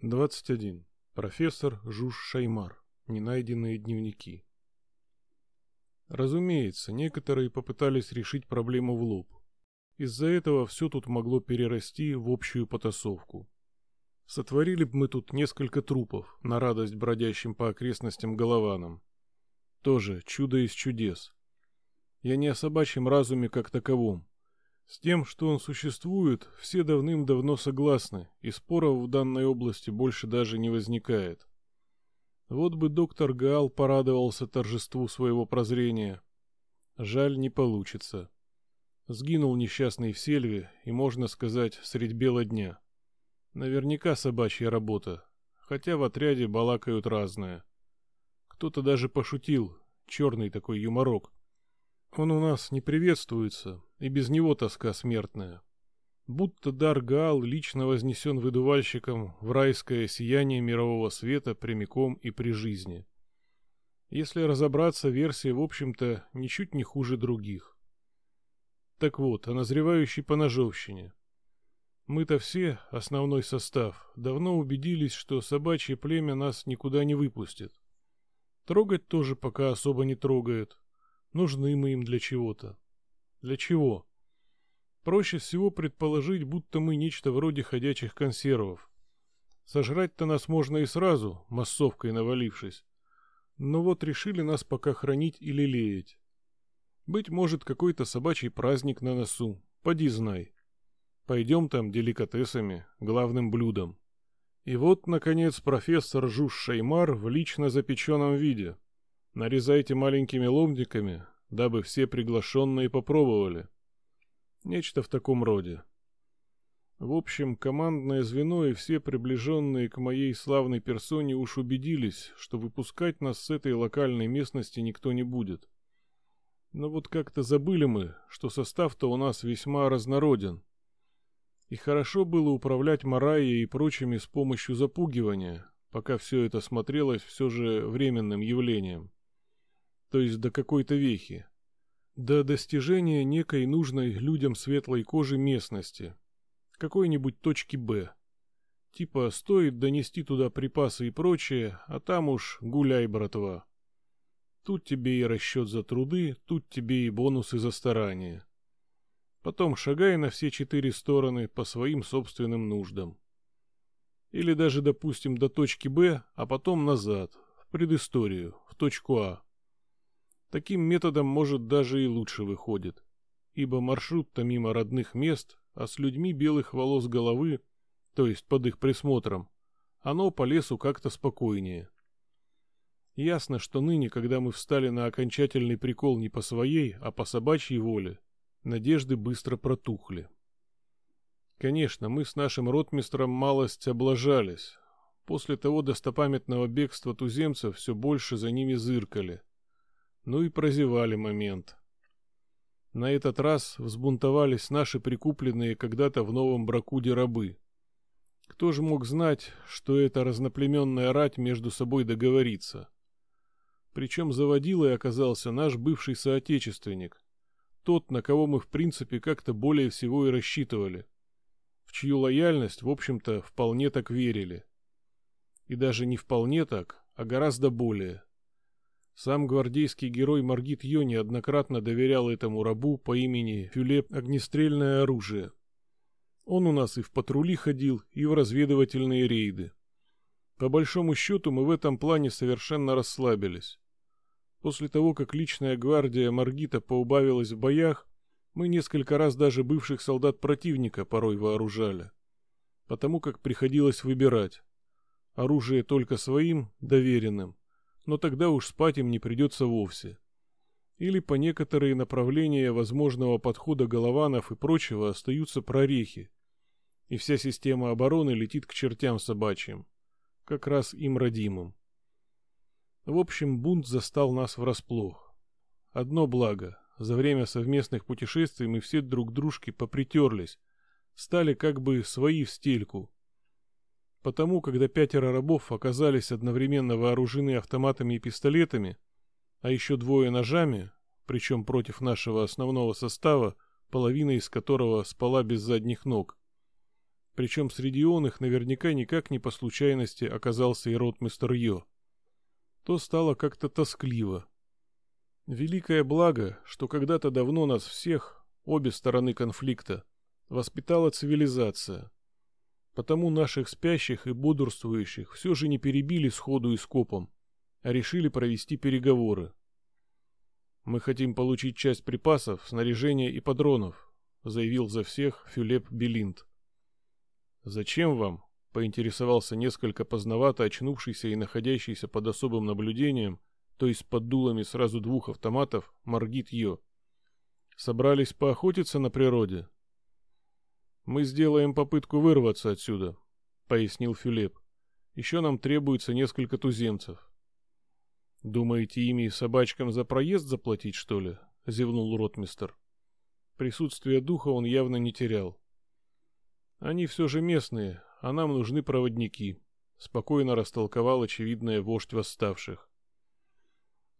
21. Профессор Жуж Шаймар. Ненайденные дневники. Разумеется, некоторые попытались решить проблему в лоб. Из-за этого все тут могло перерасти в общую потасовку. Сотворили бы мы тут несколько трупов на радость бродящим по окрестностям голованам. Тоже чудо из чудес. Я не о собачьем разуме как таковом, с тем, что он существует, все давным-давно согласны, и споров в данной области больше даже не возникает. Вот бы доктор Гаал порадовался торжеству своего прозрения. Жаль, не получится. Сгинул несчастный в сельве, и, можно сказать, средь бела дня. Наверняка собачья работа, хотя в отряде балакают разное. Кто-то даже пошутил, черный такой юморок. Он у нас не приветствуется, и без него тоска смертная. Будто дар Гаал лично вознесен выдувальщиком в райское сияние мирового света прямиком и при жизни. Если разобраться, версия, в общем-то, ничуть не хуже других. Так вот, о назревающей поножовщине. Мы-то все, основной состав, давно убедились, что собачье племя нас никуда не выпустит. Трогать тоже пока особо не трогает. Нужны мы им для чего-то. Для чего? Проще всего предположить, будто мы нечто вроде ходячих консервов. Сожрать-то нас можно и сразу, массовкой навалившись. Но вот решили нас пока хранить и лелеять. Быть может, какой-то собачий праздник на носу, поди знай. Пойдем там деликатесами, главным блюдом. И вот, наконец, профессор Жуж Шеймар в лично запеченном виде. Нарезайте маленькими ломтиками, дабы все приглашенные попробовали. Нечто в таком роде. В общем, командное звено и все приближенные к моей славной персоне уж убедились, что выпускать нас с этой локальной местности никто не будет. Но вот как-то забыли мы, что состав-то у нас весьма разнороден. И хорошо было управлять Марайей и прочими с помощью запугивания, пока все это смотрелось все же временным явлением то есть до какой-то вехи, до достижения некой нужной людям светлой кожи местности, какой-нибудь точки «Б». Типа стоит донести туда припасы и прочее, а там уж гуляй, братва. Тут тебе и расчет за труды, тут тебе и бонусы за старания. Потом шагай на все четыре стороны по своим собственным нуждам. Или даже, допустим, до точки Б, а потом назад, в предысторию, в точку А. Таким методом, может, даже и лучше выходит, ибо маршрут-то мимо родных мест, а с людьми белых волос головы, то есть под их присмотром, оно по лесу как-то спокойнее. Ясно, что ныне, когда мы встали на окончательный прикол не по своей, а по собачьей воле, надежды быстро протухли. Конечно, мы с нашим ротмистром малость облажались. После того достопамятного бегства туземцев все больше за ними зыркали – ну и прозевали момент. На этот раз взбунтовались наши прикупленные когда-то в новом Бракуде рабы. Кто же мог знать, что эта разноплеменная рать между собой договорится? Причем заводилой оказался наш бывший соотечественник, тот, на кого мы в принципе как-то более всего и рассчитывали, в чью лояльность, в общем-то, вполне так верили. И даже не вполне так, а гораздо более – сам гвардейский герой Маргит Йо неоднократно доверял этому рабу по имени Фюлеп огнестрельное оружие. Он у нас и в патрули ходил, и в разведывательные рейды. По большому счету мы в этом плане совершенно расслабились. После того, как личная гвардия Маргита поубавилась в боях, мы несколько раз даже бывших солдат противника порой вооружали. Потому как приходилось выбирать. Оружие только своим, доверенным, но тогда уж спать им не придется вовсе. Или по некоторые направления возможного подхода голованов и прочего остаются прорехи, и вся система обороны летит к чертям собачьим, как раз им родимым. В общем, бунт застал нас врасплох. Одно благо, за время совместных путешествий мы все друг дружке попритерлись, стали как бы свои в стельку, Потому, когда пятеро рабов оказались одновременно вооружены автоматами и пистолетами, а еще двое ножами, причем против нашего основного состава, половина из которого спала без задних ног, причем среди он их наверняка никак не по случайности оказался и ротмистер Йо, то стало как-то тоскливо. Великое благо, что когда-то давно нас всех, обе стороны конфликта, воспитала цивилизация. Потому наших спящих и бодрствующих все же не перебили сходу и скопом, а решили провести переговоры. Мы хотим получить часть припасов, снаряжения и патронов, заявил за всех Фюлеп Белинд. Зачем вам? поинтересовался несколько поздновато очнувшийся и находящийся под особым наблюдением, то есть под дулами сразу двух автоматов, Маргит Йо. Собрались поохотиться на природе. Мы сделаем попытку вырваться отсюда, пояснил Фюлеп. Еще нам требуется несколько туземцев. Думаете, ими и собачкам за проезд заплатить, что ли? зевнул ротмистер. Присутствие духа он явно не терял. Они все же местные, а нам нужны проводники, спокойно растолковал очевидное вождь восставших.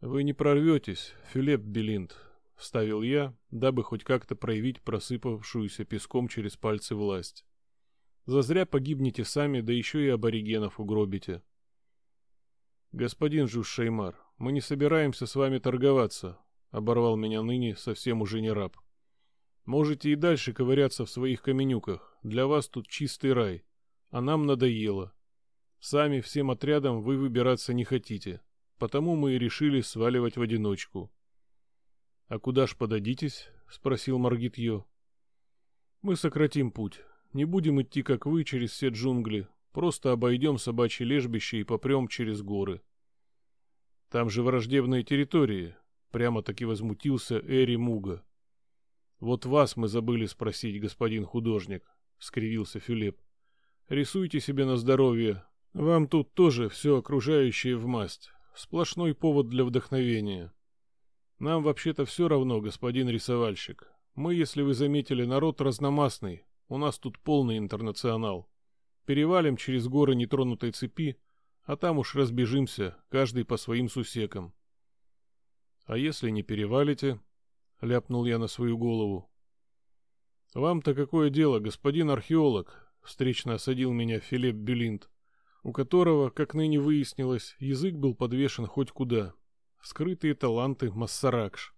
Вы не прорветесь, Филипп Белинд, вставил я, дабы хоть как-то проявить просыпавшуюся песком через пальцы власть. Зазря погибнете сами, да еще и аборигенов угробите. Господин Жуш-Шеймар, мы не собираемся с вами торговаться, оборвал меня ныне совсем уже не раб. Можете и дальше ковыряться в своих каменюках. Для вас тут чистый рай. А нам надоело. Сами всем отрядом вы выбираться не хотите. Потому мы и решили сваливать в одиночку. А куда ж подадитесь? спросил Маргит Йо. Мы сократим путь. Не будем идти, как вы, через все джунгли. Просто обойдем собачье лежбище и попрем через горы. Там же враждебные территории. Прямо-таки возмутился Эри Муга. Вот вас мы забыли спросить, господин художник, скривился Филипп. Рисуйте себе на здоровье. Вам тут тоже все окружающее в масть. Сплошной повод для вдохновения. Нам вообще-то все равно, господин рисовальщик. Мы, если вы заметили, народ разномастный. У нас тут полный интернационал. Перевалим через горы нетронутой цепи, а там уж разбежимся, каждый по своим сусекам. А если не перевалите, — ляпнул я на свою голову. «Вам-то какое дело, господин археолог?» — встречно осадил меня Филипп Белинд, у которого, как ныне выяснилось, язык был подвешен хоть куда. Скрытые таланты Массаракш.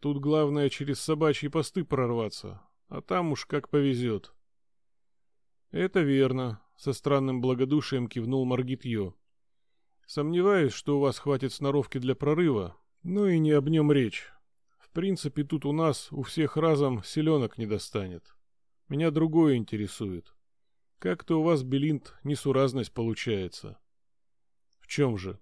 Тут главное через собачьи посты прорваться, а там уж как повезет. «Это верно», — со странным благодушием кивнул Маргитьё. «Сомневаюсь, что у вас хватит сноровки для прорыва, но и не об нем речь принципе, тут у нас у всех разом селенок не достанет. Меня другое интересует. Как-то у вас, Белинт, несуразность получается. В чем же?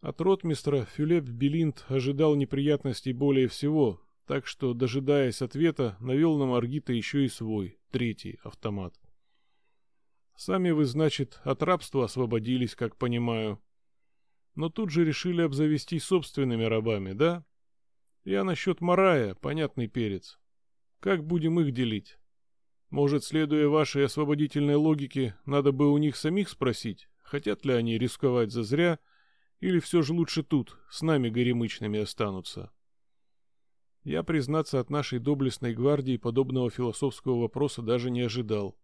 От ротмистра Фюлеп Белинт ожидал неприятностей более всего, так что, дожидаясь ответа, навел на Маргита еще и свой, третий автомат. Сами вы, значит, от рабства освободились, как понимаю. Но тут же решили обзавестись собственными рабами, да? Я насчет Марая, понятный перец. Как будем их делить? Может, следуя вашей освободительной логике, надо бы у них самих спросить, хотят ли они рисковать зазря, или все же лучше тут, с нами горемычными останутся? Я, признаться, от нашей доблестной гвардии подобного философского вопроса даже не ожидал.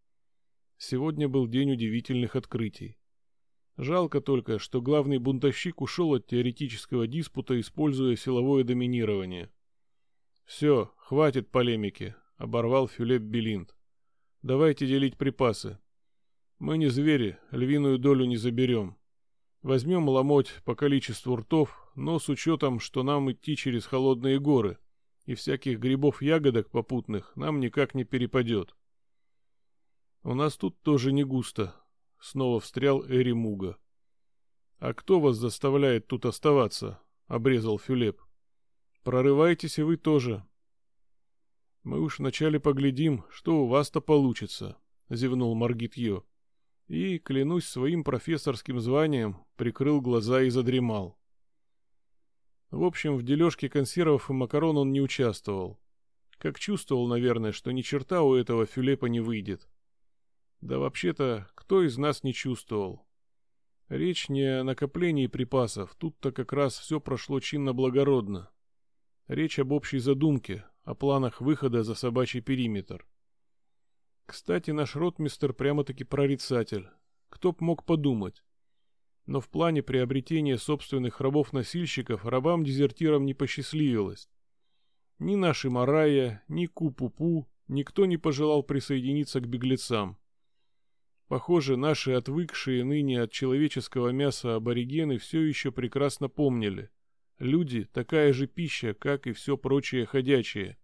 Сегодня был день удивительных открытий. Жалко только, что главный бунтовщик ушел от теоретического диспута, используя силовое доминирование. «Все, хватит полемики», — оборвал Филипп Белинд. «Давайте делить припасы. Мы не звери, львиную долю не заберем. Возьмем ломоть по количеству ртов, но с учетом, что нам идти через холодные горы, и всяких грибов-ягодок попутных нам никак не перепадет. У нас тут тоже не густо, Снова встрял Эри Муга. «А кто вас заставляет тут оставаться?» — обрезал Фюлеп. «Прорывайтесь и вы тоже». «Мы уж вначале поглядим, что у вас-то получится», — зевнул Маргит Йо. И, клянусь своим профессорским званием, прикрыл глаза и задремал. В общем, в дележке консервов и макарон он не участвовал. Как чувствовал, наверное, что ни черта у этого Фюлепа не выйдет. Да вообще-то, кто из нас не чувствовал? Речь не о накоплении припасов, тут-то как раз все прошло чинно-благородно. Речь об общей задумке, о планах выхода за собачий периметр. Кстати, наш ротмистер прямо-таки прорицатель. Кто б мог подумать. Но в плане приобретения собственных рабов-носильщиков рабам-дезертирам не посчастливилось. Ни наши Марая, ни Ку-Пу-Пу, никто не пожелал присоединиться к беглецам. Похоже, наши отвыкшие ныне от человеческого мяса аборигены все еще прекрасно помнили. Люди – такая же пища, как и все прочее ходячее,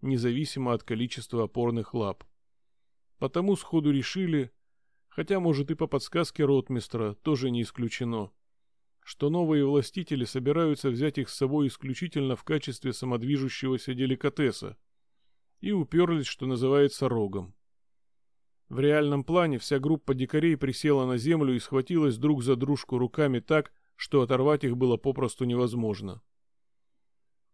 независимо от количества опорных лап. Потому сходу решили, хотя, может, и по подсказке ротмистра, тоже не исключено, что новые властители собираются взять их с собой исключительно в качестве самодвижущегося деликатеса, и уперлись, что называется, рогом. В реальном плане вся группа дикарей присела на землю и схватилась друг за дружку руками так, что оторвать их было попросту невозможно.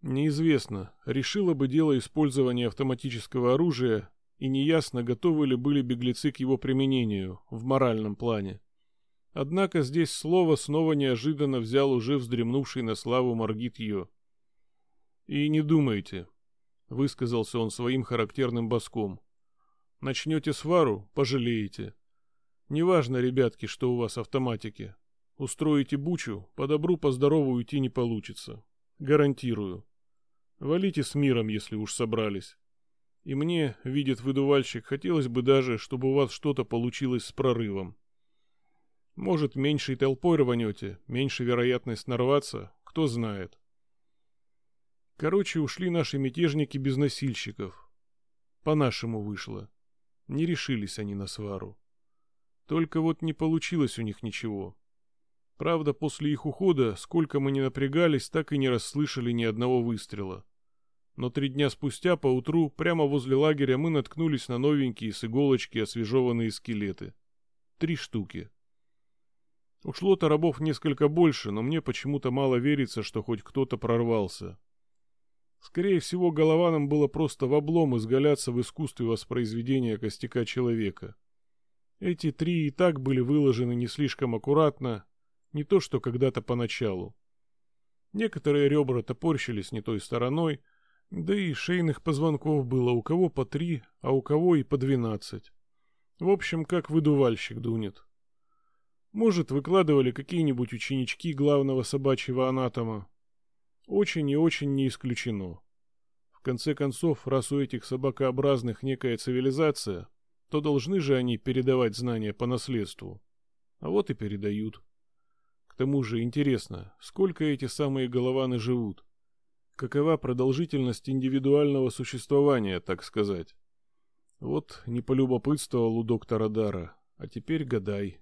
Неизвестно, решило бы дело использования автоматического оружия, и неясно, готовы ли были беглецы к его применению в моральном плане. Однако здесь слово снова неожиданно взял уже вздремнувший на славу Маргит Йо. «И не думайте», — высказался он своим характерным боском. «Начнете свару — пожалеете. Неважно, ребятки, что у вас автоматики. Устроите бучу, по добру, по здорову уйти не получится. Гарантирую. Валите с миром, если уж собрались. И мне, видит выдувальщик, хотелось бы даже, чтобы у вас что-то получилось с прорывом. Может, меньшей толпой рванете, меньше вероятность нарваться, кто знает. Короче, ушли наши мятежники без носильщиков. По-нашему вышло. Не решились они на свару. Только вот не получилось у них ничего. Правда, после их ухода, сколько мы ни напрягались, так и не расслышали ни одного выстрела. Но три дня спустя, поутру, прямо возле лагеря мы наткнулись на новенькие с иголочки освежеванные скелеты. Три штуки. Ушло-то рабов несколько больше, но мне почему-то мало верится, что хоть кто-то прорвался. Скорее всего, голованам было просто в облом изгаляться в искусстве воспроизведения костяка человека. Эти три и так были выложены не слишком аккуратно, не то что когда-то поначалу. Некоторые ребра топорщились не той стороной, да и шейных позвонков было у кого по три, а у кого и по двенадцать. В общем, как выдувальщик дунет. Может, выкладывали какие-нибудь ученички главного собачьего анатома. Очень и очень не исключено. В конце концов, раз у этих собакообразных некая цивилизация, то должны же они передавать знания по наследству. А вот и передают. К тому же интересно, сколько эти самые голованы живут? Какова продолжительность индивидуального существования, так сказать? Вот не полюбопытствовал у доктора Дара, а теперь гадай.